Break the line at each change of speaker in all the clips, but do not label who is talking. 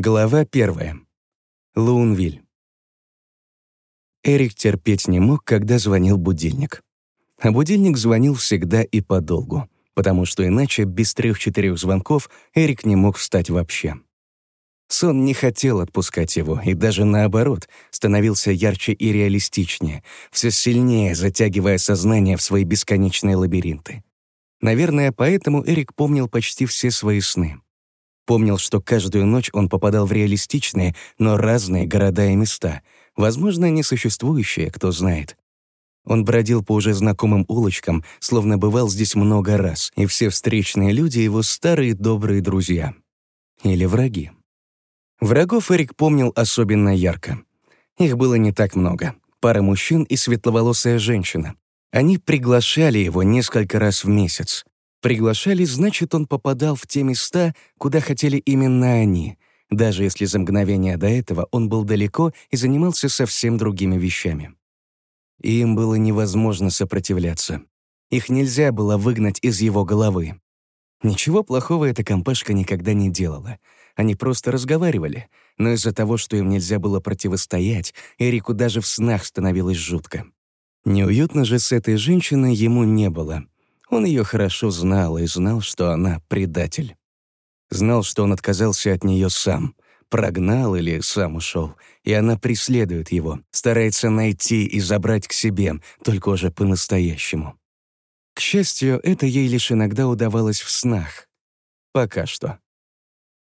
Глава первая. Луунвиль. Эрик терпеть не мог, когда звонил будильник. А будильник звонил всегда и подолгу, потому что иначе без трех-четырех звонков Эрик не мог встать вообще. Сон не хотел отпускать его, и даже наоборот, становился ярче и реалистичнее, все сильнее затягивая сознание в свои бесконечные лабиринты. Наверное, поэтому Эрик помнил почти все свои сны — Помнил, что каждую ночь он попадал в реалистичные, но разные города и места, возможно, несуществующие, кто знает. Он бродил по уже знакомым улочкам, словно бывал здесь много раз, и все встречные люди — его старые добрые друзья. Или враги. Врагов Эрик помнил особенно ярко. Их было не так много. Пара мужчин и светловолосая женщина. Они приглашали его несколько раз в месяц. Приглашали, значит, он попадал в те места, куда хотели именно они, даже если за мгновение до этого он был далеко и занимался совсем другими вещами. Им было невозможно сопротивляться. Их нельзя было выгнать из его головы. Ничего плохого эта компашка никогда не делала. Они просто разговаривали, но из-за того, что им нельзя было противостоять, Эрику даже в снах становилось жутко. Неуютно же с этой женщиной ему не было — он ее хорошо знал и знал, что она предатель. Знал, что он отказался от нее сам, прогнал или сам ушел, и она преследует его, старается найти и забрать к себе, только уже по-настоящему. К счастью, это ей лишь иногда удавалось в снах. Пока что.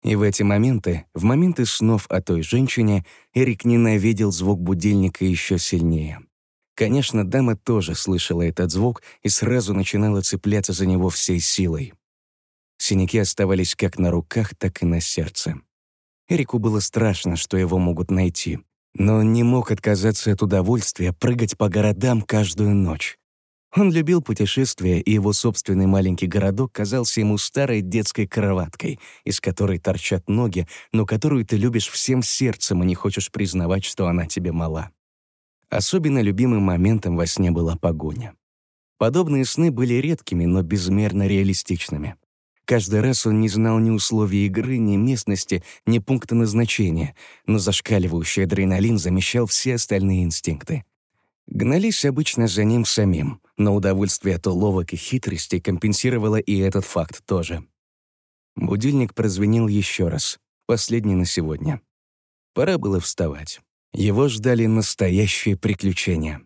И в эти моменты, в моменты снов о той женщине, Эрик ненавидел звук будильника еще сильнее. Конечно, дама тоже слышала этот звук и сразу начинала цепляться за него всей силой. Синяки оставались как на руках, так и на сердце. Эрику было страшно, что его могут найти, но он не мог отказаться от удовольствия прыгать по городам каждую ночь. Он любил путешествия, и его собственный маленький городок казался ему старой детской кроваткой, из которой торчат ноги, но которую ты любишь всем сердцем и не хочешь признавать, что она тебе мала. Особенно любимым моментом во сне была погоня. Подобные сны были редкими, но безмерно реалистичными. Каждый раз он не знал ни условий игры, ни местности, ни пункта назначения, но зашкаливающий адреналин замещал все остальные инстинкты. Гнались обычно за ним самим, но удовольствие от уловок и хитростей компенсировало и этот факт тоже. Будильник прозвенел еще раз, последний на сегодня. Пора было вставать. Его ждали настоящие приключения.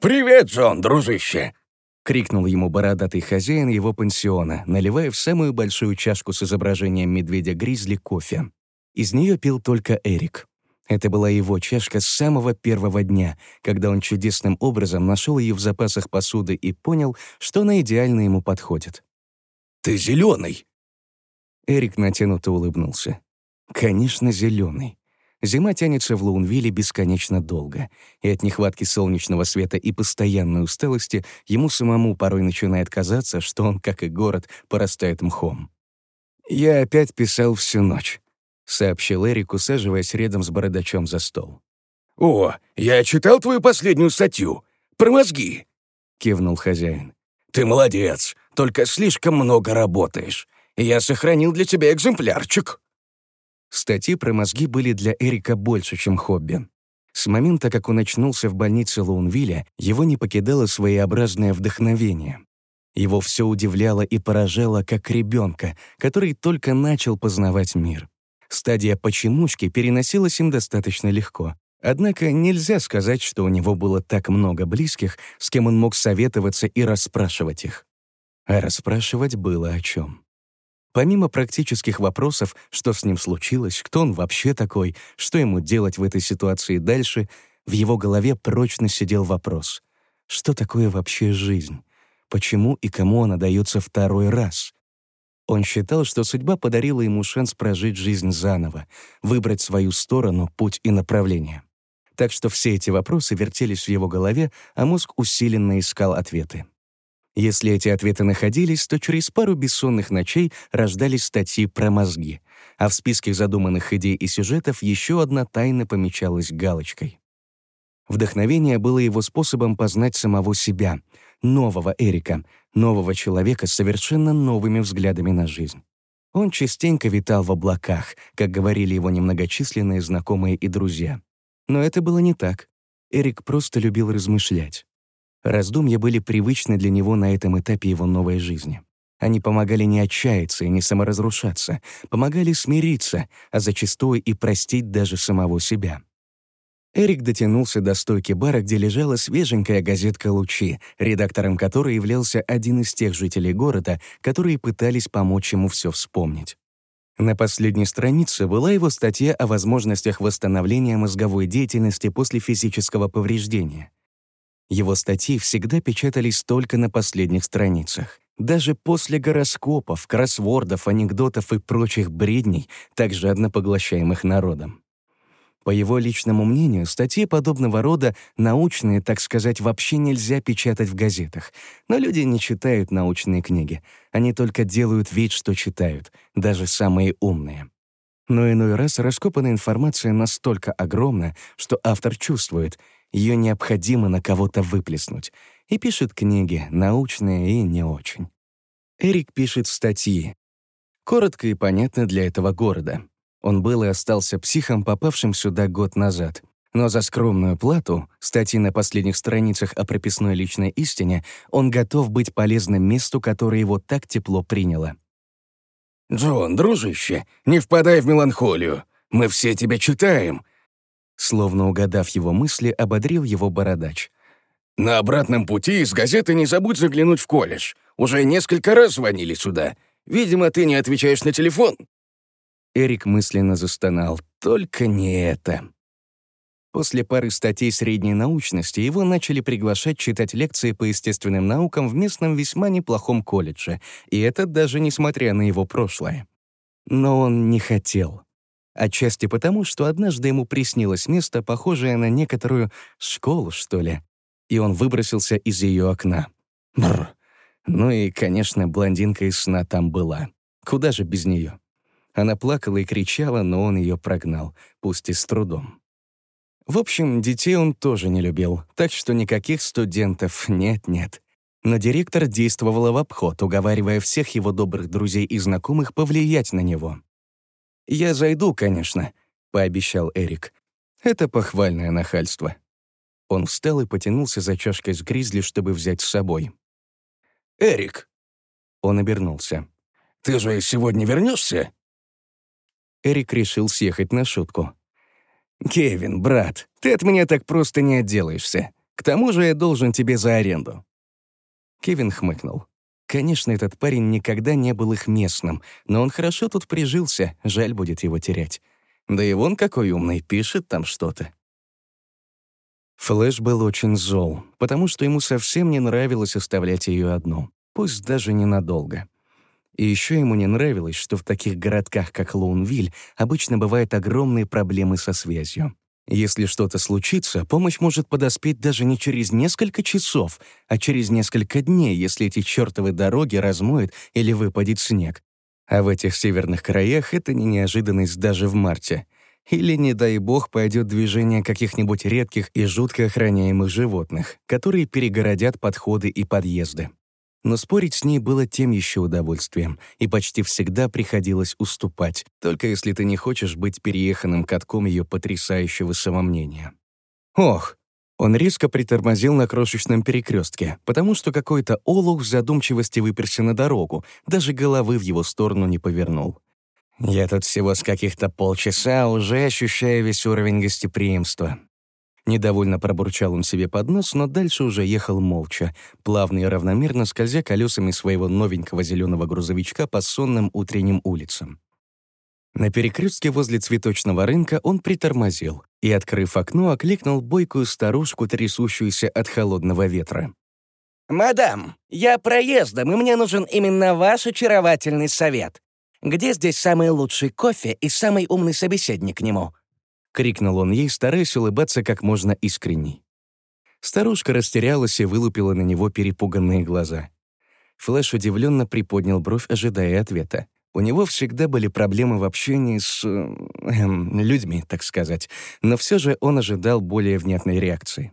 «Привет, Джон, дружище!»
— крикнул ему бородатый хозяин его пансиона, наливая в самую большую чашку с изображением медведя-гризли кофе. Из нее пил только Эрик. Это была его чашка с самого первого дня, когда он чудесным образом нашел ее в запасах посуды и понял, что она идеально ему подходит.
«Ты зеленый!»
Эрик натянуто улыбнулся. «Конечно, зеленый. Зима тянется в Лоунвилле бесконечно долго, и от нехватки солнечного света и постоянной усталости ему самому порой начинает казаться, что он, как и город, порастает мхом. «Я опять писал всю ночь», — сообщил Эрик, усаживаясь рядом с бородачом за стол.
«О, я читал твою последнюю статью. Про мозги», —
кивнул хозяин.
«Ты молодец, только слишком много работаешь. Я сохранил для тебя экземплярчик».
Статьи про мозги были для Эрика больше, чем хобби. С момента, как он очнулся в больнице Лоунвилля, его не покидало своеобразное вдохновение. Его все удивляло и поражало, как ребенка, который только начал познавать мир. Стадия «почемучки» переносилась им достаточно легко. Однако нельзя сказать, что у него было так много близких, с кем он мог советоваться и расспрашивать их. А расспрашивать было о чем. Помимо практических вопросов, что с ним случилось, кто он вообще такой, что ему делать в этой ситуации дальше, в его голове прочно сидел вопрос. Что такое вообще жизнь? Почему и кому она дается второй раз? Он считал, что судьба подарила ему шанс прожить жизнь заново, выбрать свою сторону, путь и направление. Так что все эти вопросы вертелись в его голове, а мозг усиленно искал ответы. Если эти ответы находились, то через пару бессонных ночей рождались статьи про мозги, а в списке задуманных идей и сюжетов еще одна тайна помечалась галочкой. Вдохновение было его способом познать самого себя, нового Эрика, нового человека с совершенно новыми взглядами на жизнь. Он частенько витал в облаках, как говорили его немногочисленные знакомые и друзья. Но это было не так. Эрик просто любил размышлять. Раздумья были привычны для него на этом этапе его новой жизни. Они помогали не отчаяться и не саморазрушаться, помогали смириться, а зачастую и простить даже самого себя. Эрик дотянулся до стойки бара, где лежала свеженькая газетка «Лучи», редактором которой являлся один из тех жителей города, которые пытались помочь ему все вспомнить. На последней странице была его статья о возможностях восстановления мозговой деятельности после физического повреждения. Его статьи всегда печатались только на последних страницах. Даже после гороскопов, кроссвордов, анекдотов и прочих бредней, так жадно поглощаемых народом. По его личному мнению, статьи подобного рода научные, так сказать, вообще нельзя печатать в газетах. Но люди не читают научные книги. Они только делают вид, что читают, даже самые умные. Но иной раз раскопанная информация настолько огромна, что автор чувствует, ее необходимо на кого-то выплеснуть, и пишет книги, научные и не очень. Эрик пишет статьи. Коротко и понятно для этого города. Он был и остался психом, попавшим сюда год назад. Но за скромную плату, статьи на последних страницах о прописной личной истине, он готов быть полезным месту, которое его так тепло приняло.
«Джон, дружище, не впадай в меланхолию. Мы все тебя читаем»,
Словно угадав его мысли, ободрил его бородач.
«На обратном пути из газеты не забудь заглянуть в колледж. Уже несколько раз звонили сюда. Видимо, ты не отвечаешь на телефон».
Эрик мысленно застонал. «Только не это». После пары статей средней научности его начали приглашать читать лекции по естественным наукам в местном весьма неплохом колледже, и это даже несмотря на его прошлое. Но он не хотел. Отчасти потому, что однажды ему приснилось место, похожее на некоторую школу, что ли, и он выбросился из ее окна. Бррр. Ну и, конечно, блондинка из сна там была. Куда же без нее? Она плакала и кричала, но он ее прогнал, пусть и с трудом. В общем, детей он тоже не любил, так что никаких студентов нет-нет. Но директор действовала в обход, уговаривая всех его добрых друзей и знакомых повлиять на него. «Я зайду, конечно», — пообещал Эрик. «Это похвальное нахальство». Он встал и потянулся за чашкой с гризли, чтобы взять с собой.
«Эрик!»
Он обернулся.
«Ты же сегодня вернешься?
Эрик решил съехать на шутку. «Кевин, брат, ты от меня так просто не отделаешься. К тому же я должен тебе за аренду». Кевин хмыкнул. Конечно, этот парень никогда не был их местным, но он хорошо тут прижился, жаль будет его терять. Да и вон какой умный, пишет там что-то. Флэш был очень зол, потому что ему совсем не нравилось оставлять ее одну, пусть даже ненадолго. И еще ему не нравилось, что в таких городках, как Лоунвиль, обычно бывают огромные проблемы со связью. Если что-то случится, помощь может подоспеть даже не через несколько часов, а через несколько дней, если эти чертовы дороги размоют или выпадет снег. А в этих северных краях это не неожиданность даже в марте. Или, не дай бог, пойдет движение каких-нибудь редких и жутко охраняемых животных, которые перегородят подходы и подъезды но спорить с ней было тем еще удовольствием, и почти всегда приходилось уступать, только если ты не хочешь быть перееханным катком ее потрясающего самомнения. Ох! Он резко притормозил на крошечном перекрестке, потому что какой-то олух в задумчивости выперся на дорогу, даже головы в его сторону не повернул. «Я тут всего с каких-то полчаса уже ощущаю весь уровень гостеприимства», Недовольно пробурчал он себе под нос, но дальше уже ехал молча, плавно и равномерно скользя колесами своего новенького зеленого грузовичка по сонным утренним улицам. На перекрестке возле цветочного рынка он притормозил и, открыв окно, окликнул бойкую старушку, трясущуюся от холодного ветра.
«Мадам, я проездом, и мне нужен именно ваш очаровательный совет. Где здесь самый лучший кофе и самый умный собеседник к нему?»
— крикнул он ей, стараясь улыбаться как можно искренней. Старушка растерялась и вылупила на него перепуганные глаза. Флэш удивленно приподнял бровь, ожидая ответа. У него всегда были проблемы в общении с... Эм, людьми, так сказать, но все же он ожидал более внятной реакции.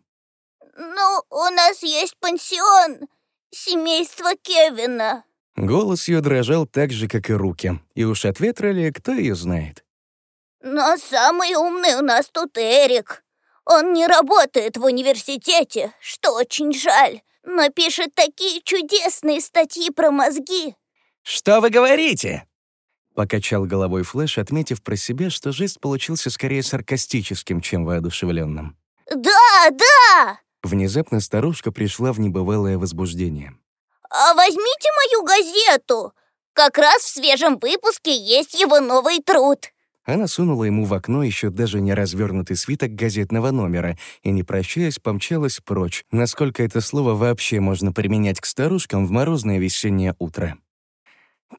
«Ну, у нас есть пансион, семейство Кевина»,
Голос ее дрожал так же, как и руки. И уж от ветра ли, кто ее знает?
Но самый умный у нас тут Эрик. Он не работает в университете, что очень жаль, но пишет такие чудесные статьи про мозги.
Что вы говорите?
Покачал головой Флэш, отметив про себя, что жест получился скорее саркастическим, чем воодушевленным.
Да, да!
Внезапно старушка пришла в небывалое возбуждение.
А возьмите мою газету. Как раз в свежем выпуске есть его новый труд.
Она сунула ему в окно еще даже не развернутый свиток газетного номера и, не прощаясь, помчалась прочь, насколько это слово вообще можно применять к старушкам в морозное весеннее утро.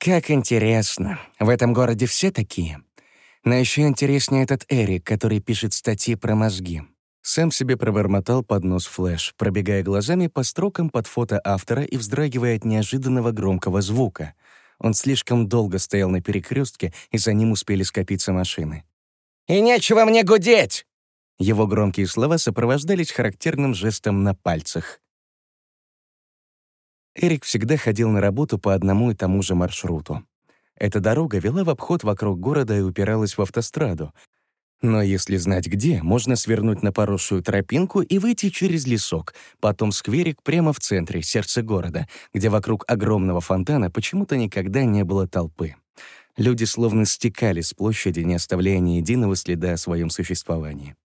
Как интересно. В этом городе все такие. Но еще интереснее этот Эрик, который пишет статьи про мозги.
Сам себе пробормотал под нос флэш, пробегая глазами по строкам под фото автора и вздрагивая от неожиданного громкого звука. Он слишком долго стоял на перекрестке, и за ним успели скопиться машины.
«И нечего мне гудеть!»
Его громкие слова сопровождались характерным жестом на пальцах. Эрик всегда ходил на работу по одному и тому же маршруту. Эта дорога вела в обход вокруг города и упиралась в автостраду. Но если знать где, можно свернуть на поросшую тропинку и выйти через лесок, потом скверик прямо в центре, сердце города, где вокруг огромного фонтана почему-то никогда не было толпы. Люди словно стекали с площади, не оставляя ни единого следа о своем существовании.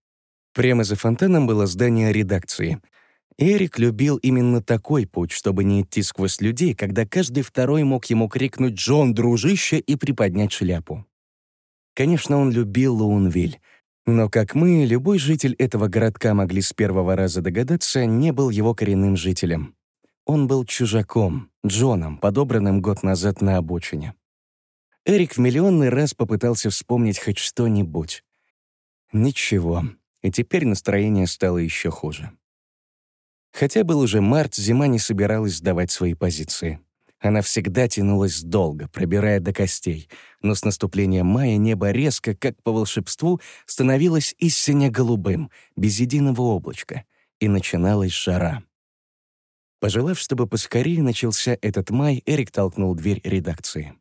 Прямо за фонтаном было здание редакции — Эрик любил именно такой путь, чтобы не идти сквозь людей, когда каждый второй мог ему крикнуть «Джон, дружище!» и приподнять шляпу. Конечно, он любил Лоунвиль, но, как мы, любой житель этого городка могли с первого раза догадаться, не был его коренным жителем. Он был чужаком, Джоном, подобранным год назад на обочине. Эрик в миллионный раз попытался вспомнить хоть что-нибудь. Ничего, и теперь настроение стало еще хуже. Хотя был уже март, зима не собиралась сдавать свои позиции. Она всегда тянулась долго, пробирая до костей, но с наступлением мая небо резко, как по волшебству, становилось истинно голубым, без единого облачка, и начиналась жара. Пожелав, чтобы поскорее начался этот май, Эрик толкнул дверь редакции.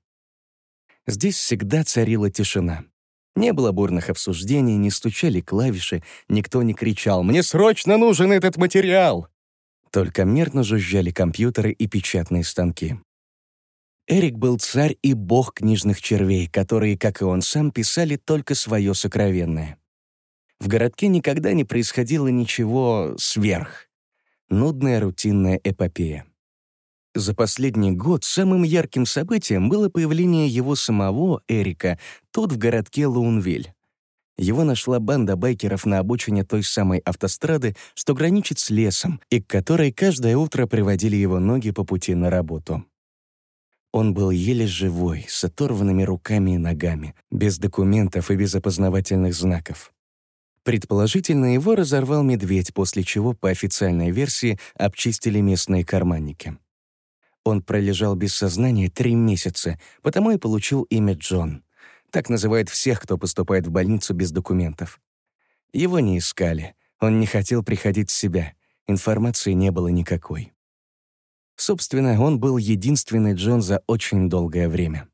Здесь всегда царила тишина. Не было бурных обсуждений, не стучали клавиши, никто не кричал «Мне срочно нужен этот материал!» Только мерно жужжали компьютеры и печатные станки. Эрик был царь и бог книжных червей, которые, как и он сам, писали только свое сокровенное. В городке никогда не происходило ничего сверх. Нудная рутинная эпопея. За последний год самым ярким событием было появление его самого, Эрика, тут в городке Лоунвиль. Его нашла банда байкеров на обочине той самой автострады, что граничит с лесом, и к которой каждое утро приводили его ноги по пути на работу. Он был еле живой, с оторванными руками и ногами, без документов и без опознавательных знаков. Предположительно, его разорвал медведь, после чего, по официальной версии, обчистили местные карманники. Он пролежал без сознания три месяца, потому и получил имя Джон. Так называют всех, кто поступает в больницу без документов. Его не искали. Он не хотел приходить в себя. Информации не было никакой. Собственно, он был единственный Джон за очень долгое время.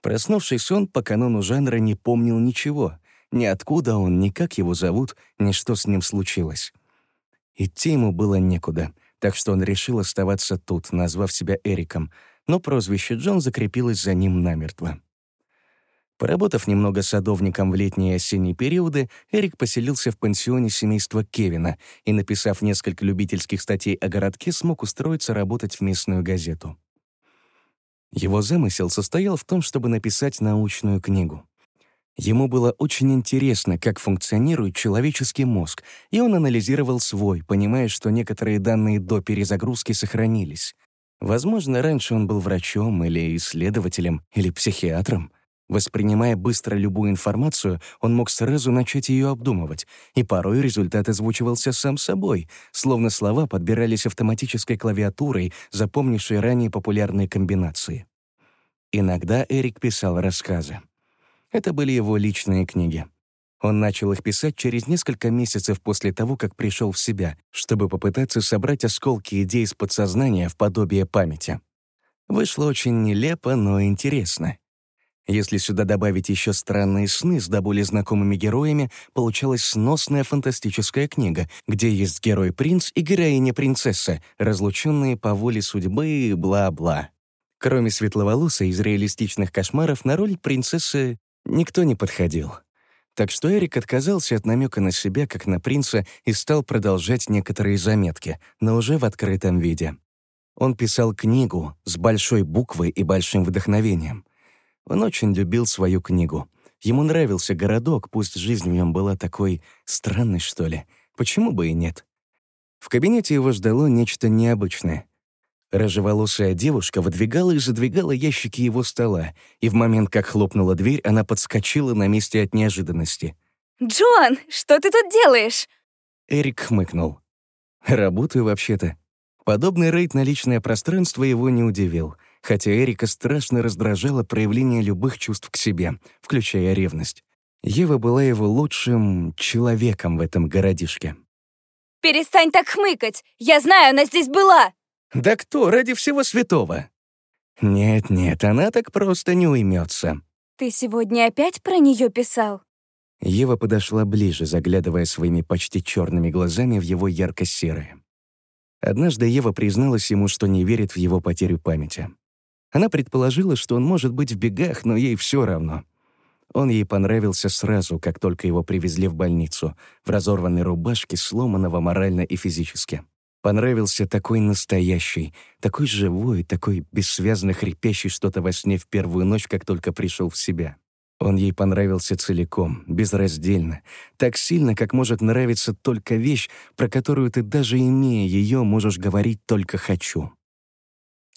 Проснувшись, он по канону жанра не помнил ничего. Ни откуда он, ни как его зовут, ни что с ним случилось. Идти ему было некуда, так что он решил оставаться тут, назвав себя Эриком, но прозвище Джон закрепилось за ним намертво. Поработав немного садовником в летние и осенние периоды, Эрик поселился в пансионе семейства Кевина и, написав несколько любительских статей о городке, смог устроиться работать в местную газету. Его замысел состоял в том, чтобы написать научную книгу. Ему было очень интересно, как функционирует человеческий мозг, и он анализировал свой, понимая, что некоторые данные до перезагрузки сохранились. Возможно, раньше он был врачом или исследователем или психиатром. Воспринимая быстро любую информацию, он мог сразу начать ее обдумывать, и порой результат озвучивался сам собой, словно слова подбирались автоматической клавиатурой, запомнившей ранее популярные комбинации. Иногда Эрик писал рассказы. Это были его личные книги. Он начал их писать через несколько месяцев после того, как пришел в себя, чтобы попытаться собрать осколки идей из подсознания в подобие памяти. Вышло очень нелепо, но интересно. Если сюда добавить еще странные сны с до более знакомыми героями, получалась сносная фантастическая книга, где есть герой-принц и героиня-принцесса, разлученные по воле судьбы и бла-бла. Кроме светловолосой из реалистичных кошмаров, на роль принцессы никто не подходил. Так что Эрик отказался от намека на себя, как на принца, и стал продолжать некоторые заметки, но уже в открытом виде. Он писал книгу с большой буквой и большим вдохновением. Он очень любил свою книгу. Ему нравился городок, пусть жизнь в нем была такой странной, что ли. Почему бы и нет? В кабинете его ждало нечто необычное. Рыжеволосая девушка выдвигала и задвигала ящики его стола, и в момент, как хлопнула дверь, она подскочила на месте от неожиданности.
«Джон, что ты тут делаешь?»
Эрик хмыкнул. «Работаю вообще-то». Подобный рейд на личное пространство его не удивил, хотя Эрика страшно раздражало проявление любых чувств к себе, включая ревность. Ева была его лучшим человеком в этом городишке.
«Перестань так хмыкать! Я знаю, она здесь была!»
Да кто ради всего святого? Нет-нет, она так просто не уймется.
Ты сегодня опять про нее писал?
Ева подошла ближе, заглядывая своими почти черными глазами в его ярко-серые. Однажды Ева призналась ему, что не верит в его потерю памяти. Она предположила, что он может быть в бегах, но ей все равно. Он ей понравился сразу, как только его привезли в больницу, в разорванной рубашке, сломанного морально и физически. Понравился такой настоящий, такой живой, такой бессвязно хрипящий что-то во сне в первую ночь, как только пришел в себя. Он ей понравился целиком, безраздельно, так сильно, как может нравиться только вещь, про которую ты даже имея ее можешь говорить только «хочу».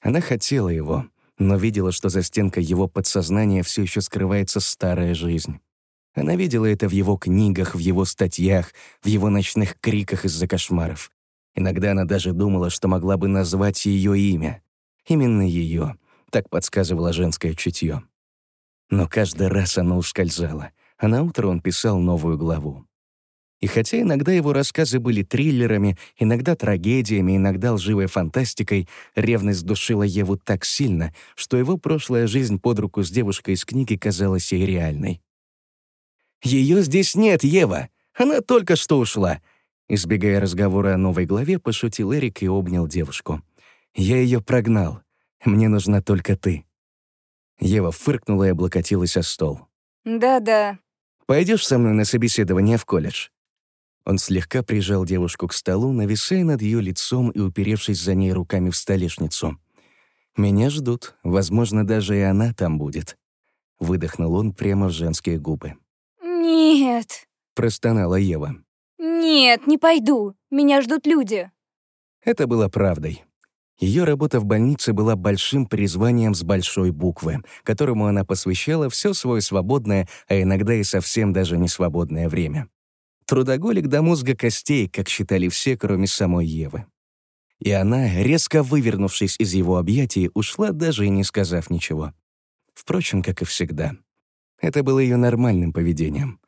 Она хотела его, но видела, что за стенкой его подсознания все еще скрывается старая жизнь. Она видела это в его книгах, в его статьях, в его ночных криках из-за кошмаров. Иногда она даже думала, что могла бы назвать ее имя. Именно ее, так подсказывало женское чутье. Но каждый раз она ускользала, а на утро он писал новую главу. И хотя иногда его рассказы были триллерами, иногда трагедиями, иногда лживой фантастикой, ревность душила Еву так сильно, что его прошлая жизнь под руку с девушкой из книги казалась ей реальной. «Ее здесь нет, Ева! Она только что ушла. Избегая разговора о новой главе, пошутил Эрик и обнял девушку. «Я ее прогнал. Мне нужна только ты». Ева фыркнула и облокотилась о стол.
«Да-да».
Пойдешь со мной на собеседование в колледж?» Он слегка прижал девушку к столу, нависая над ее лицом и уперевшись за ней руками в столешницу. «Меня ждут. Возможно, даже и она там будет». Выдохнул он прямо в женские губы.
«Нет», —
простонала Ева.
«Нет, не пойду. Меня ждут люди».
Это было правдой. Ее работа в больнице была большим призванием с большой буквы, которому она посвящала все свое свободное, а иногда и совсем даже не свободное время. Трудоголик до мозга костей, как считали все, кроме самой Евы. И она, резко вывернувшись из его объятий, ушла, даже и не сказав ничего. Впрочем, как и всегда. Это было ее нормальным поведением.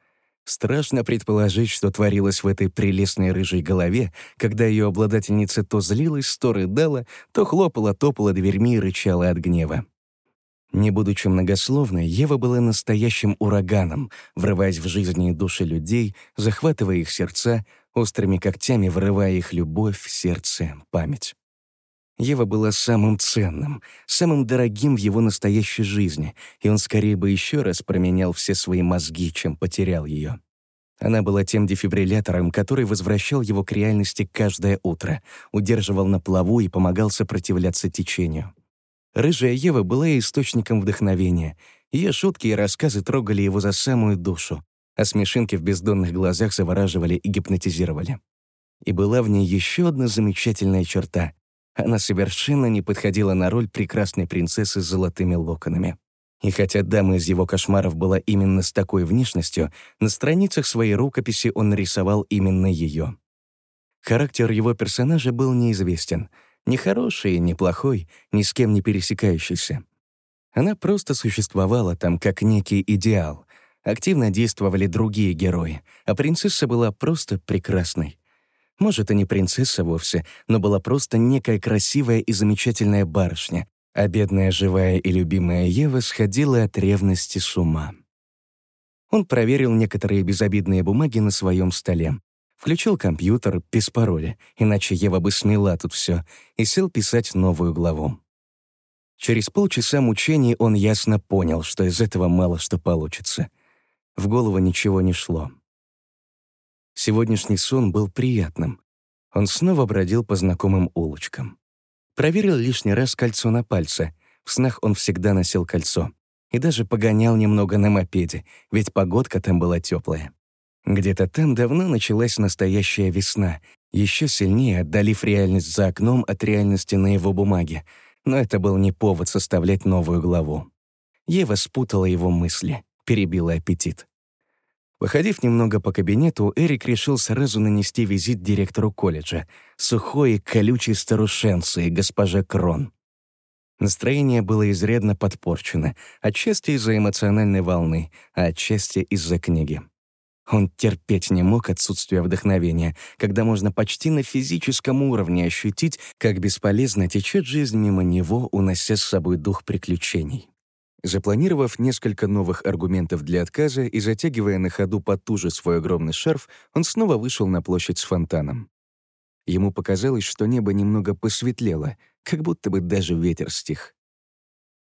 Страшно предположить, что творилось в этой прелестной рыжей голове, когда ее обладательница то злилась, то рыдала, то хлопала-топала дверьми и рычала от гнева. Не будучи многословной, Ева была настоящим ураганом, врываясь в жизни и души людей, захватывая их сердца, острыми когтями вырывая их любовь, сердце, память. Ева была самым ценным, самым дорогим в его настоящей жизни, и он скорее бы еще раз променял все свои мозги, чем потерял ее. Она была тем дефибриллятором, который возвращал его к реальности каждое утро, удерживал на плаву и помогал сопротивляться течению. Рыжая Ева была источником вдохновения. Ее шутки и рассказы трогали его за самую душу, а смешинки в бездонных глазах завораживали и гипнотизировали. И была в ней еще одна замечательная черта она совершенно не подходила на роль прекрасной принцессы с золотыми локонами. И хотя дама из его кошмаров была именно с такой внешностью, на страницах своей рукописи он нарисовал именно ее. Характер его персонажа был неизвестен. Ни хороший, ни плохой, ни с кем не пересекающийся. Она просто существовала там как некий идеал. Активно действовали другие герои, а принцесса была просто прекрасной. Может, и не принцесса вовсе, но была просто некая красивая и замечательная барышня, А бедная живая и любимая Ева сходила от ревности с ума. Он проверил некоторые безобидные бумаги на своем столе. Включил компьютер без пароля, иначе Ева бы смела тут все, и сел писать новую главу. Через полчаса мучений он ясно понял, что из этого мало что получится. В голову ничего не шло. Сегодняшний сон был приятным. Он снова бродил по знакомым улочкам. Проверил лишний раз кольцо на пальце. В снах он всегда носил кольцо. И даже погонял немного на мопеде, ведь погодка там была теплая. Где-то там давно началась настоящая весна, еще сильнее отдалив реальность за окном от реальности на его бумаге. Но это был не повод составлять новую главу. Ева спутала его мысли, перебила аппетит. Походив немного по кабинету, Эрик решил сразу нанести визит директору колледжа, сухой и колючей старушенции, госпоже Крон. Настроение было изрядно подпорчено, отчасти из-за эмоциональной волны, а отчасти из-за книги. Он терпеть не мог отсутствия вдохновения, когда можно почти на физическом уровне ощутить, как бесполезно течет жизнь мимо него, унося с собой дух приключений. Запланировав несколько новых аргументов для отказа и затягивая на ходу потуже свой огромный шарф, он снова вышел на площадь с фонтаном. Ему показалось, что небо немного посветлело, как будто бы даже ветер стих.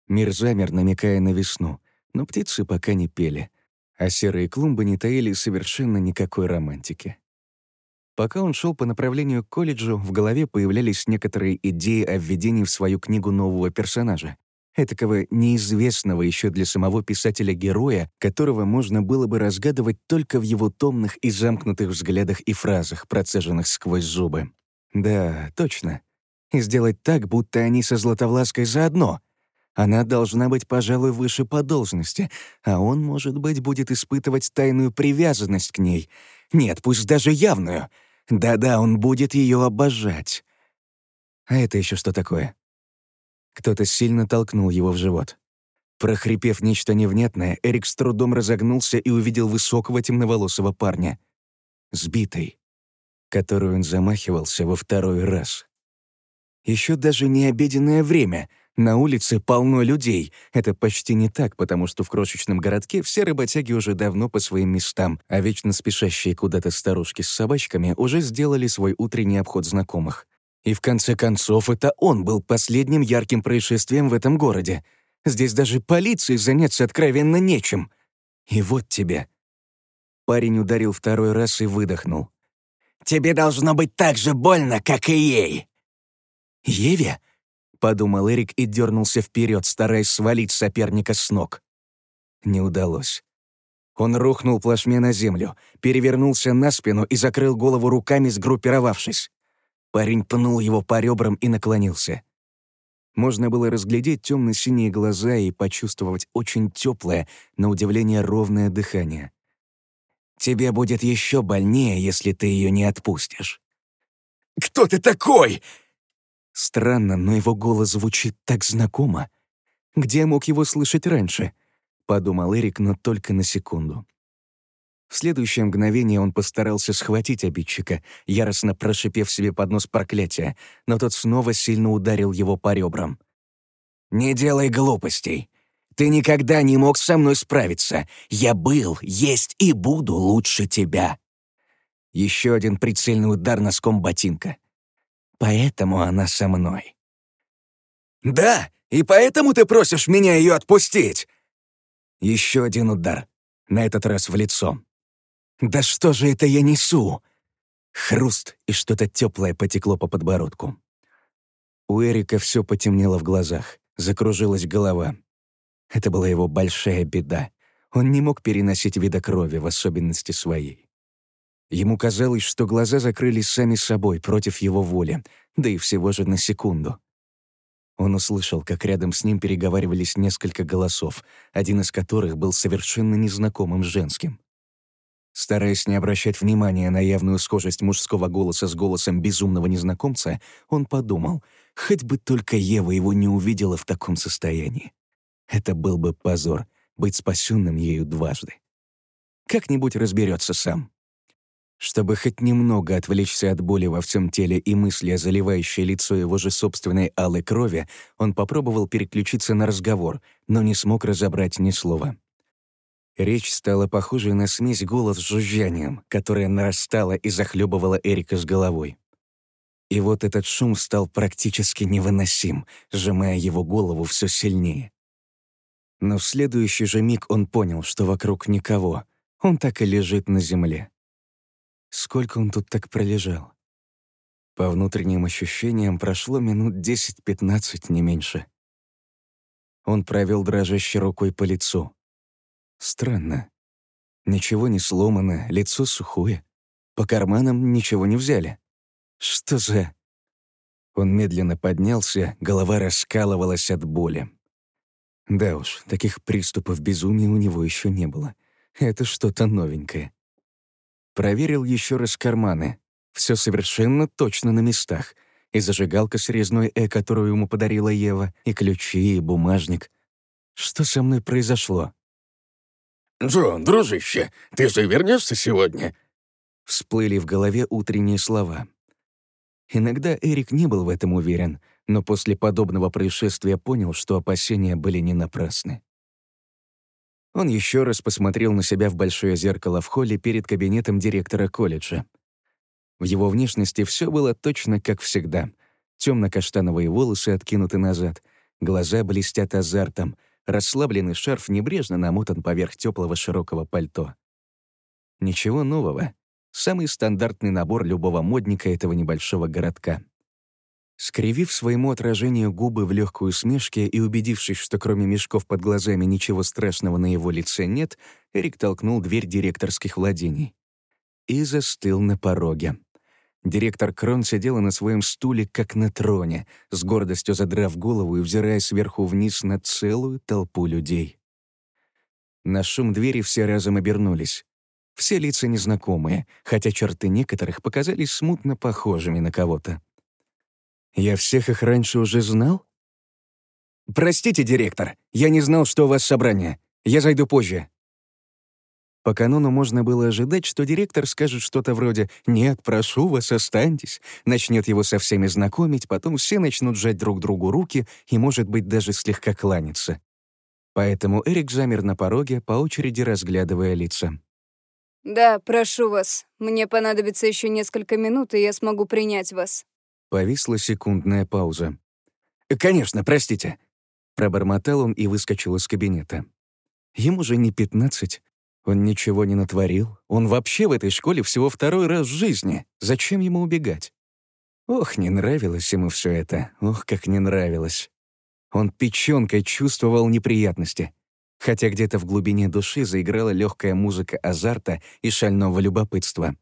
Мир замер, намекая на весну, но птицы пока не пели, а серые клумбы не таили совершенно никакой романтики. Пока он шел по направлению к колледжу, в голове появлялись некоторые идеи о введении в свою книгу нового персонажа, этакого неизвестного еще для самого писателя героя, которого можно было бы разгадывать только в его томных и замкнутых взглядах и фразах, процеженных сквозь зубы. Да, точно. И сделать так, будто они со Златовлаской заодно. Она должна быть, пожалуй, выше по должности, а он, может быть, будет испытывать тайную привязанность к ней. Нет, пусть даже явную. Да-да, он будет ее обожать. А это еще что такое? Кто-то сильно толкнул его в живот. Прохрипев нечто невнятное, Эрик с трудом разогнулся и увидел высокого темноволосого парня. Сбитый, которую он замахивался во второй раз. Еще даже не обеденное время. На улице полно людей. Это почти не так, потому что в крошечном городке все работяги уже давно по своим местам, а вечно спешащие куда-то старушки с собачками уже сделали свой утренний обход знакомых. И в конце концов, это он был последним ярким происшествием в этом городе. Здесь даже полиции заняться откровенно нечем. И вот тебе. Парень ударил второй раз и выдохнул. «Тебе должно быть так же больно, как и ей!» «Еве?» — подумал Эрик и дернулся вперед, стараясь свалить соперника с ног. Не удалось. Он рухнул плашмя на землю, перевернулся на спину и закрыл голову руками, сгруппировавшись. Парень пнул его по ребрам и наклонился. Можно было разглядеть темно-синие глаза и почувствовать очень теплое, на удивление ровное дыхание. «Тебе будет еще больнее, если ты ее не отпустишь». «Кто ты такой?» Странно, но его голос звучит так знакомо. Где мог его слышать раньше? Подумал Эрик, но только на секунду. В следующее мгновение он постарался схватить обидчика, яростно прошипев себе под нос проклятия, но тот снова сильно ударил его по ребрам. «Не делай глупостей. Ты никогда не мог со мной справиться. Я был, есть и буду лучше тебя». Еще один прицельный удар носком ботинка. Поэтому она со мной. «Да, и поэтому ты просишь меня ее отпустить!» Еще один удар, на этот раз в лицо. «Да что же это я несу?» Хруст, и что-то теплое потекло по подбородку. У Эрика все потемнело в глазах, закружилась голова. Это была его большая беда. Он не мог переносить вида крови, в особенности своей. Ему казалось, что глаза закрылись сами собой против его воли, да и всего же на секунду. Он услышал, как рядом с ним переговаривались несколько голосов, один из которых был совершенно незнакомым женским. Стараясь не обращать внимания на явную схожесть мужского голоса с голосом безумного незнакомца, он подумал, хоть бы только Ева его не увидела в таком состоянии. Это был бы позор — быть спасенным ею дважды. Как-нибудь разберется сам. Чтобы хоть немного отвлечься от боли во всем теле и мысли о заливающей лицо его же собственной алой крови, он попробовал переключиться на разговор, но не смог разобрать ни слова. Речь стала похожей на смесь голос с жужжанием, которая нарастала и захлебывала Эрика с головой. И вот этот шум стал практически невыносим, сжимая его голову все сильнее. Но в следующий же миг он понял, что вокруг никого. Он так и лежит на земле. Сколько он тут так пролежал? По внутренним ощущениям прошло минут 10-15, не меньше. Он провел дрожащей рукой по лицу. Странно. Ничего не сломано, лицо сухое. По карманам ничего не взяли. Что за... Он медленно поднялся, голова раскалывалась от боли. Да уж, таких приступов безумия у него еще не было. Это что-то новенькое. Проверил еще раз карманы. Все совершенно точно на местах. И зажигалка с резной «э», которую ему подарила Ева, и ключи, и бумажник. Что со мной произошло?
«Джон, дружище, ты же вернешься сегодня?»
Всплыли в голове утренние слова. Иногда Эрик не был в этом уверен, но после подобного происшествия понял, что опасения были не напрасны. Он еще раз посмотрел на себя в большое зеркало в холле перед кабинетом директора колледжа. В его внешности все было точно как всегда. Темно-каштановые волосы откинуты назад, глаза блестят азартом, расслабленный шарф небрежно намотан поверх теплого широкого пальто. Ничего нового. Самый стандартный набор любого модника этого небольшого городка. Скривив своему отражению губы в легкой усмешке и убедившись, что кроме мешков под глазами ничего страшного на его лице нет, Эрик толкнул дверь директорских владений. И застыл на пороге. Директор Крон сидела на своем стуле, как на троне, с гордостью задрав голову и взирая сверху вниз на целую толпу людей. На шум двери все разом обернулись. Все лица незнакомые, хотя черты некоторых показались смутно похожими на кого-то. Я всех их раньше уже знал? Простите, директор, я не знал, что у вас собрание. Я зайду позже. По канону можно было ожидать, что директор скажет что-то вроде «Нет, прошу вас, останьтесь», начнет его со всеми знакомить, потом все начнут сжать друг другу руки и, может быть, даже слегка кланяться. Поэтому Эрик замер на пороге, по очереди разглядывая лица.
«Да, прошу вас. Мне понадобится еще несколько минут, и я смогу принять вас».
Повисла секундная пауза. «Конечно, простите», — пробормотал он и выскочил из кабинета. Ему же не пятнадцать. Он ничего не натворил. Он вообще в этой школе всего второй раз в жизни. Зачем ему убегать? Ох, не нравилось ему все это. Ох, как не нравилось. Он печенкой чувствовал неприятности. Хотя где-то в глубине души заиграла легкая музыка азарта и шального любопытства.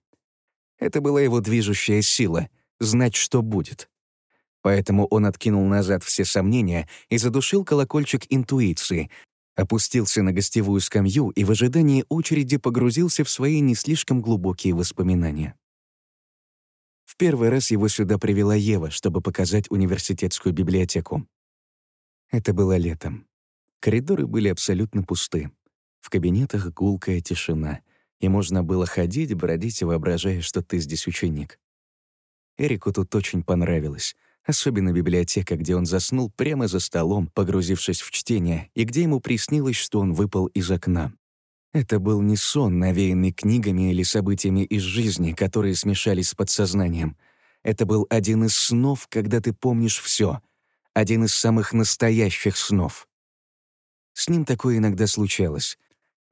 Это была его движущая сила — знать, что будет. Поэтому он откинул назад все сомнения и задушил колокольчик интуиции, опустился на гостевую скамью и в ожидании очереди погрузился в свои не слишком глубокие воспоминания. В первый раз его сюда привела Ева, чтобы показать университетскую библиотеку. Это было летом. Коридоры были абсолютно пусты. В кабинетах гулкая тишина, и можно было ходить, бродить, воображая, что ты здесь ученик. Эрику тут очень понравилось. Особенно библиотека, где он заснул прямо за столом, погрузившись в чтение, и где ему приснилось, что он выпал из окна. Это был не сон, навеянный книгами или событиями из жизни, которые смешались с подсознанием. Это был один из снов, когда ты помнишь все, один из самых настоящих снов. С ним такое иногда случалось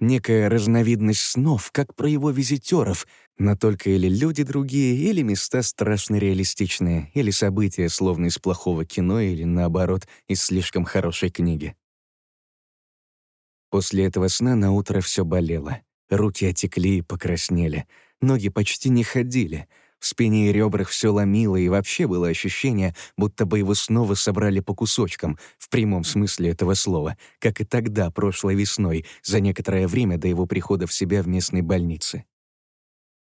некая разновидность снов, как про его визитеров, но только или люди другие, или места страшно реалистичные, или события, словно из плохого кино, или, наоборот, из слишком хорошей книги. После этого сна на утро все болело. Руки отекли и покраснели. Ноги почти не ходили — в спине и ребрах все ломило, и вообще было ощущение, будто бы его снова собрали по кусочкам, в прямом смысле этого слова, как и тогда, прошлой весной, за некоторое время до его прихода в себя в местной больнице.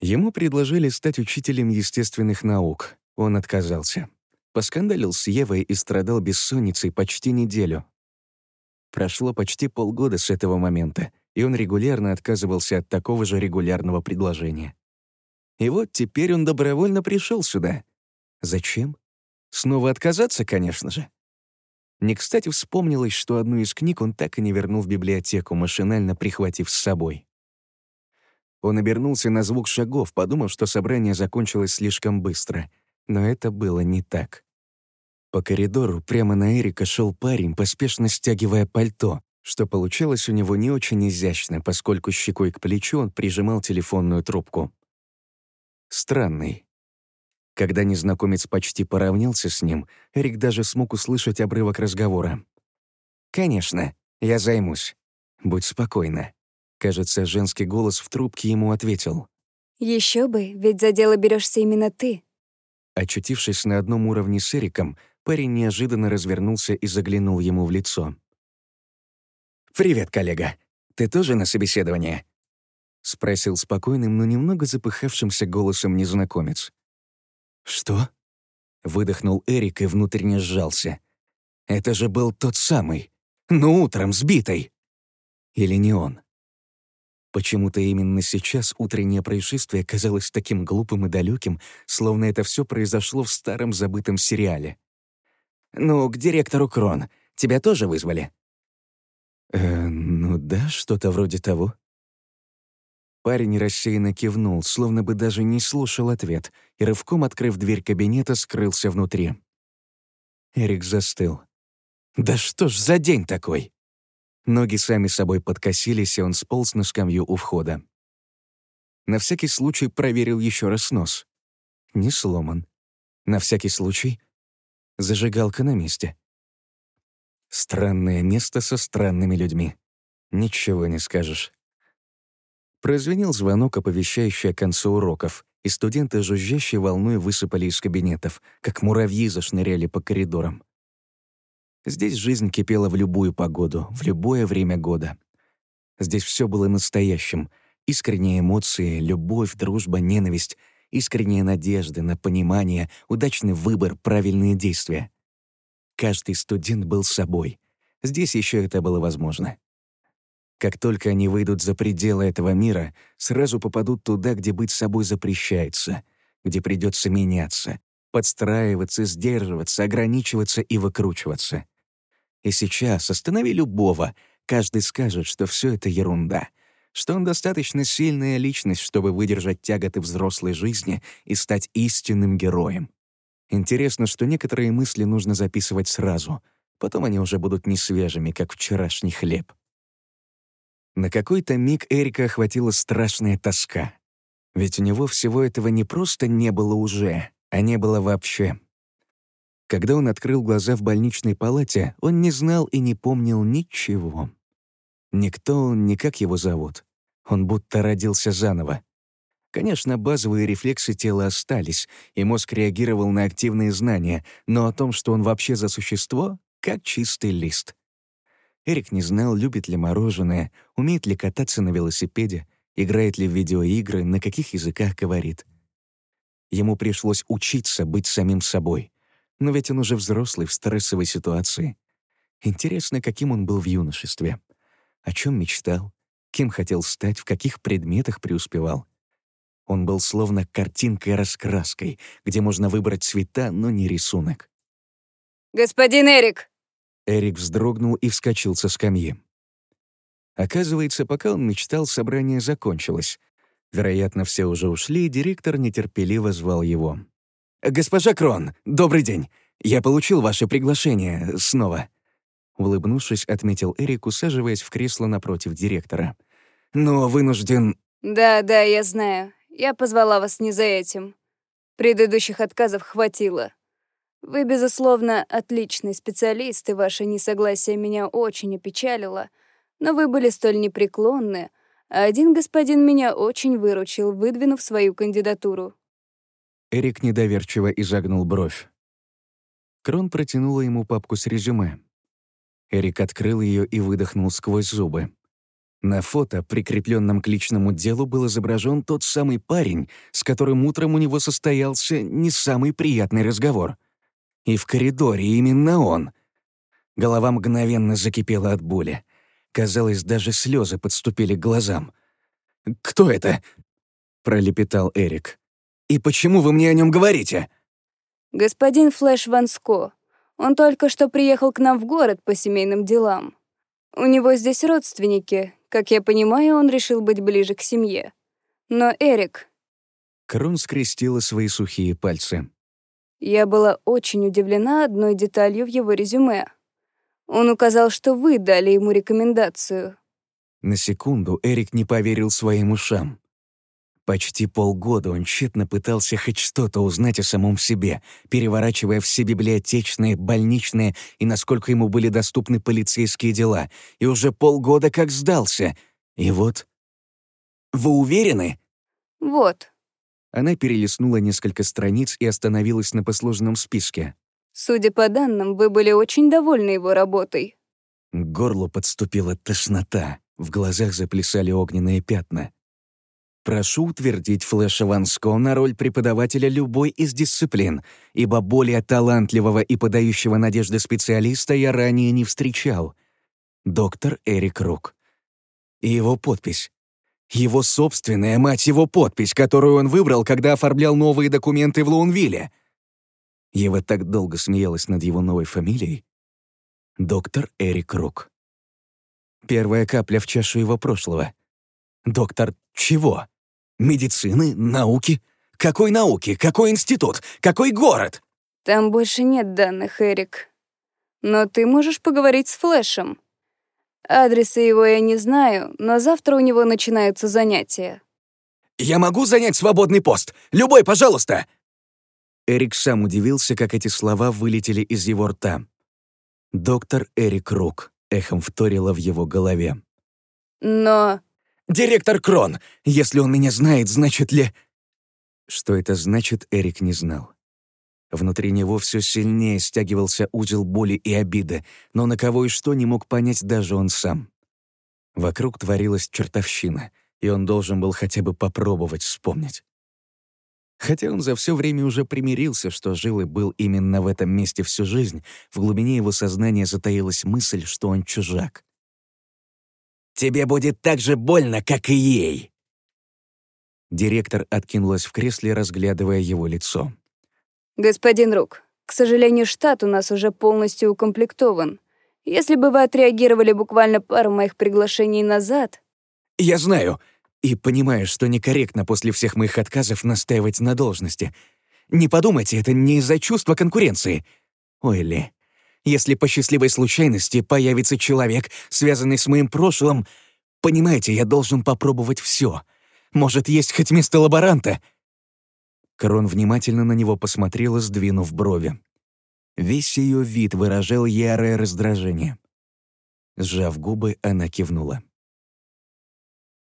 Ему предложили стать учителем естественных наук. Он отказался. Поскандалил с Евой и страдал бессонницей почти неделю. Прошло почти полгода с этого момента, и он регулярно отказывался от такого же регулярного предложения. И вот теперь он добровольно пришел сюда. Зачем? Снова отказаться, конечно же. Не кстати вспомнилось, что одну из книг он так и не вернул в библиотеку, машинально прихватив с собой. Он обернулся на звук шагов, подумав, что собрание закончилось слишком быстро. Но это было не так. По коридору прямо на Эрика шел парень, поспешно стягивая пальто, что получалось у него не очень изящно, поскольку щекой к плечу он прижимал телефонную трубку. Странный. Когда незнакомец почти поравнялся с ним, Эрик даже смог услышать обрывок разговора. «Конечно, я займусь. Будь спокойна». Кажется, женский голос в трубке ему ответил.
Еще бы, ведь за дело берешься именно ты.
Очутившись на одном уровне с Эриком, парень неожиданно развернулся и заглянул ему в лицо.
«Привет, коллега. Ты тоже на собеседовании?»
— спросил спокойным, но немного запыхавшимся голосом незнакомец. «Что?» — выдохнул Эрик и внутренне сжался. «Это же был тот самый. Ну, утром, сбитый!» Или не он? Почему-то именно сейчас утреннее происшествие казалось таким глупым и далеким, словно это все произошло в старом забытом сериале.
«Ну, к директору Крон. Тебя тоже вызвали?»
«Э, ну да, что-то вроде того». Парень рассеянно кивнул, словно бы даже не слушал ответ, и рывком, открыв дверь кабинета, скрылся внутри. Эрик застыл. «Да что ж за день такой?» Ноги сами собой подкосились, и он сполз на скамью у входа. На всякий случай проверил еще раз нос. Не сломан. На всякий случай зажигалка на месте. Странное место со странными людьми. Ничего не скажешь. Прозвенел звонок, оповещающий о конце уроков, и студенты, жужжащей волной, высыпали из кабинетов, как муравьи зашныряли по коридорам. Здесь жизнь кипела в любую погоду, в любое время года. Здесь все было настоящим. Искренние эмоции, любовь, дружба, ненависть, искренняя надежда на понимание, удачный выбор, правильные действия. Каждый студент был собой. Здесь еще это было возможно. Как только они выйдут за пределы этого мира, сразу попадут туда, где быть собой запрещается, где придется меняться, подстраиваться, сдерживаться, ограничиваться и выкручиваться. И сейчас останови любого, каждый скажет, что все это ерунда, что он достаточно сильная личность, чтобы выдержать тяготы взрослой жизни и стать истинным героем. Интересно, что некоторые мысли нужно записывать сразу, потом они уже будут не свежими, как вчерашний хлеб. На какой-то миг Эрика охватила страшная тоска. Ведь у него всего этого не просто не было уже, а не было вообще. Когда он открыл глаза в больничной палате, он не знал и не помнил ничего. Никто он, ни как его зовут. Он будто родился заново. Конечно, базовые рефлексы тела остались, и мозг реагировал на активные знания, но о том, что он вообще за существо, как чистый лист. Эрик не знал, любит ли мороженое, умеет ли кататься на велосипеде, играет ли в видеоигры, на каких языках говорит. Ему пришлось учиться быть самим собой. Но ведь он уже взрослый в стрессовой ситуации. Интересно, каким он был в юношестве. О чем мечтал, кем хотел стать, в каких предметах преуспевал. Он был словно картинкой-раскраской, где можно выбрать цвета, но не рисунок.
«Господин Эрик!»
Эрик вздрогнул и вскочил со скамьи. Оказывается, пока он мечтал, собрание закончилось. Вероятно, все уже ушли, и директор нетерпеливо звал его. «Госпожа Крон, добрый день. Я получил ваше приглашение снова». Улыбнувшись, отметил Эрик, усаживаясь в кресло напротив директора. «Но вынужден...»
«Да, да, я знаю. Я позвала вас не за этим. Предыдущих отказов хватило. Вы, безусловно, отличный специалист, и ваше несогласие меня очень опечалило, но вы были столь непреклонны, а один господин меня очень выручил, выдвинув свою кандидатуру.
Эрик недоверчиво изогнул бровь. Крон протянула ему папку с резюме. Эрик открыл ее и выдохнул сквозь зубы. На фото, прикрепленном к личному делу, был изображен тот самый парень, с которым утром у него состоялся не самый приятный разговор. И в коридоре именно он. Голова мгновенно закипела от боли. Казалось, даже слезы подступили к глазам. «Кто это?» — пролепетал Эрик.
И почему вы мне о нем говорите?»
«Господин Флэш Ванско. Он только что приехал к нам в город по семейным делам. У него здесь родственники. Как я понимаю, он решил быть ближе к семье. Но Эрик...»
Крон скрестила свои сухие пальцы.
Я была очень удивлена одной деталью в его резюме. Он указал, что вы дали ему рекомендацию.
На секунду Эрик не поверил своим ушам. Почти полгода он тщетно пытался хоть что-то узнать о самом себе, переворачивая все библиотечные, больничные и, насколько ему были доступны полицейские дела, и уже полгода как сдался. И вот... «Вы уверены?»
Вот.
Она перелистнула несколько страниц и остановилась на послужном списке.
Судя по данным, вы были очень довольны его работой.
К горлу подступила тошнота, в глазах заплясали огненные пятна. Прошу утвердить Флэша Ванско на роль преподавателя любой из дисциплин, ибо более талантливого и подающего надежды специалиста я ранее не встречал. Доктор Эрик Рук. И его подпись. Его собственная, мать его, подпись, которую он выбрал, когда оформлял новые документы в Лоунвилле. Ева так долго смеялась над его новой фамилией. Доктор Эрик Рук. Первая капля в чашу его прошлого. Доктор чего? Медицины? Науки? Какой науки? Какой институт? Какой город?
Там больше нет данных, Эрик. Но ты можешь поговорить с Флэшем. Адреса его я не знаю, но завтра у него начинаются занятия.
«Я могу занять свободный пост? Любой, пожалуйста!»
Эрик сам удивился, как эти слова вылетели из его рта. «Доктор Эрик Рук», — эхом вторила в его голове.
Но...
«Директор Крон! Если он меня знает, значит ли...»
Что это значит, Эрик не знал. Внутри него все сильнее стягивался узел боли и обиды, но на кого и что не мог понять даже он сам. Вокруг творилась чертовщина, и он должен был хотя бы попробовать вспомнить. Хотя он за все время уже примирился, что жил и был именно в этом месте всю жизнь, в глубине его сознания затаилась мысль, что он чужак.
«Тебе будет так же больно, как и ей!»
Директор откинулась в кресле, разглядывая его лицо.
Господин Рук, к сожалению, штат у нас уже полностью укомплектован. Если бы вы отреагировали буквально пару моих приглашений назад...
Я знаю и понимаю, что некорректно после всех моих отказов настаивать на должности. Не подумайте, это не из-за чувства конкуренции. Ой, Ли, если по счастливой случайности появится человек, связанный с моим прошлым, понимаете, я должен попробовать все. Может, есть хоть место лаборанта. Крон внимательно на него посмотрела, сдвинув брови. Весь ее вид выражал ярое раздражение. Сжав губы, она кивнула.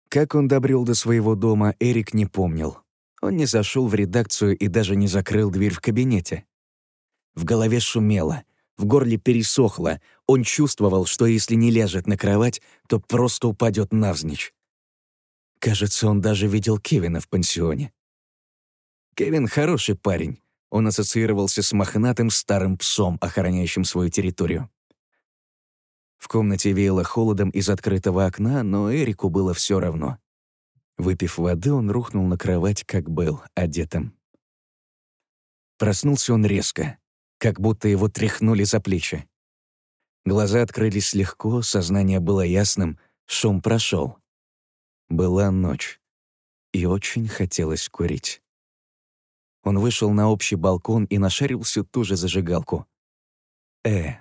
Как он добрел до своего дома, Эрик не помнил. Он не зашел в редакцию и даже не закрыл дверь в кабинете. В голове шумело, в горле пересохло. Он чувствовал, что если не ляжет на кровать, то просто упадет навзничь. Кажется, он даже видел Кевина в пансионе. Кевин хороший парень. Он ассоциировался с мохнатым старым псом, охраняющим свою территорию. В комнате веяло холодом из открытого окна, но Эрику было все равно. Выпив воды, он рухнул на кровать, как был, одетым. Проснулся он резко, как будто его тряхнули за плечи. Глаза открылись легко, сознание было ясным, шум прошел. Была ночь, и очень хотелось курить. Он вышел на общий балкон и нашарил всю ту же зажигалку. Э,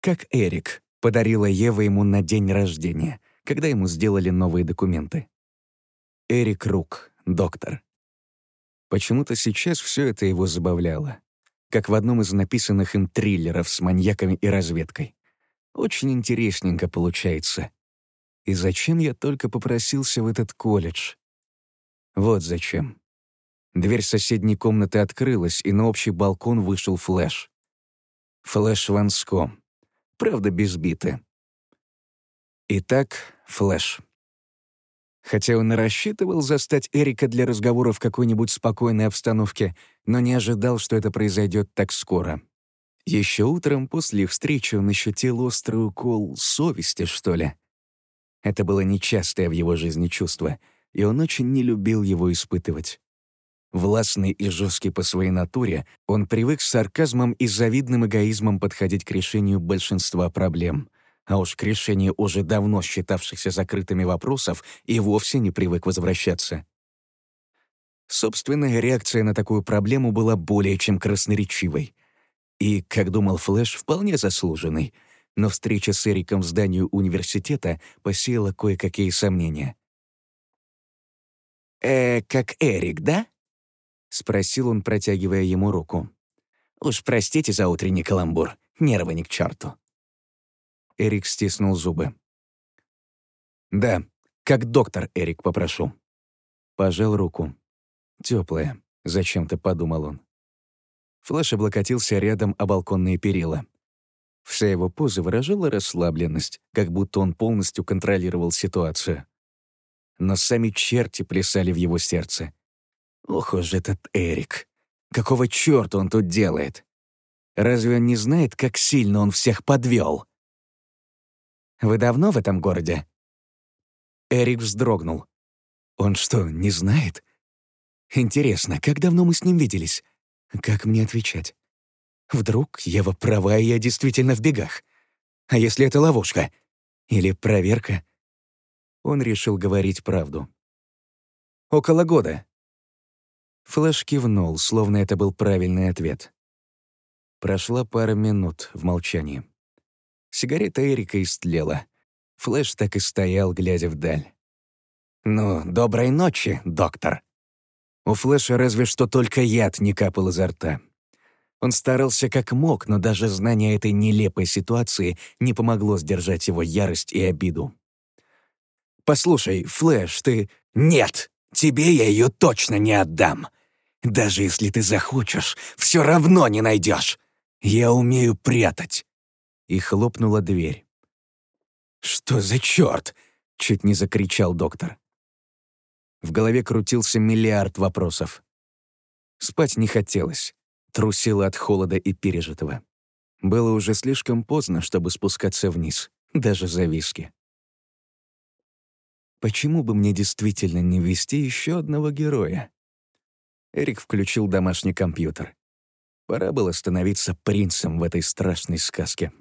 как Эрик подарила Ева ему на день рождения, когда ему сделали новые документы. Эрик Рук, доктор. Почему-то сейчас все это его забавляло, как в одном из написанных им триллеров с маньяками и разведкой. Очень интересненько получается. И зачем я только попросился в этот колледж? Вот зачем. Дверь соседней комнаты открылась, и на общий балкон вышел Флэш. Флэш Ванско. Правда, без биты. Итак, Флэш. Хотя он и рассчитывал застать Эрика для разговора в какой-нибудь спокойной обстановке, но не ожидал, что это произойдет так скоро. Еще утром после встречи он ощутил острый укол совести, что ли. Это было нечастое в его жизни чувство, и он очень не любил его испытывать. Властный и жесткий по своей натуре, он привык с сарказмом и завидным эгоизмом подходить к решению большинства проблем. А уж к решению уже давно считавшихся закрытыми вопросов и вовсе не привык возвращаться. Собственная реакция на такую проблему была более чем красноречивой. И, как думал Флэш, вполне заслуженной. Но встреча с Эриком в здании университета посеяла кое-какие сомнения.
«Э, как Эрик, да?» — спросил он, протягивая ему руку. «Уж простите за утренний каламбур, нервы ни к черту».
Эрик стиснул зубы. «Да, как доктор Эрик попрошу». Пожал руку. Теплая, зачем-то подумал он. Флэш облокотился рядом о балконные перила. Вся его поза выражала расслабленность, как будто он полностью контролировал ситуацию. Но сами черти плясали в его сердце. Ох уж этот Эрик. Какого чёрта он тут делает? Разве он не знает, как сильно он всех подвел?
«Вы давно в этом городе?»
Эрик вздрогнул. «Он что, не знает? Интересно, как давно мы с ним виделись? Как мне отвечать? Вдруг Ева права, и я действительно в бегах? А если это ловушка? Или проверка?» Он решил говорить правду. «Около года. Флэш кивнул, словно это был правильный ответ. Прошла пара минут в молчании. Сигарета Эрика истлела. Флэш так и стоял, глядя вдаль.
«Ну, доброй ночи, доктор».
У Флэша разве что только яд не капал изо рта. Он старался как мог, но даже знание этой нелепой ситуации не помогло сдержать его ярость и обиду. «Послушай, Флэш, ты...»
«Нет, тебе я ее точно не отдам. Даже если ты захочешь, все равно не найдешь. Я умею прятать».
И хлопнула дверь.
«Что за черт?» — чуть не закричал доктор.
В голове крутился миллиард вопросов. Спать не хотелось, трусило от холода и пережитого. Было уже слишком поздно, чтобы спускаться вниз, даже за виски. Почему бы мне действительно не ввести еще одного героя? Эрик включил домашний компьютер. Пора было становиться принцем в этой страшной сказке.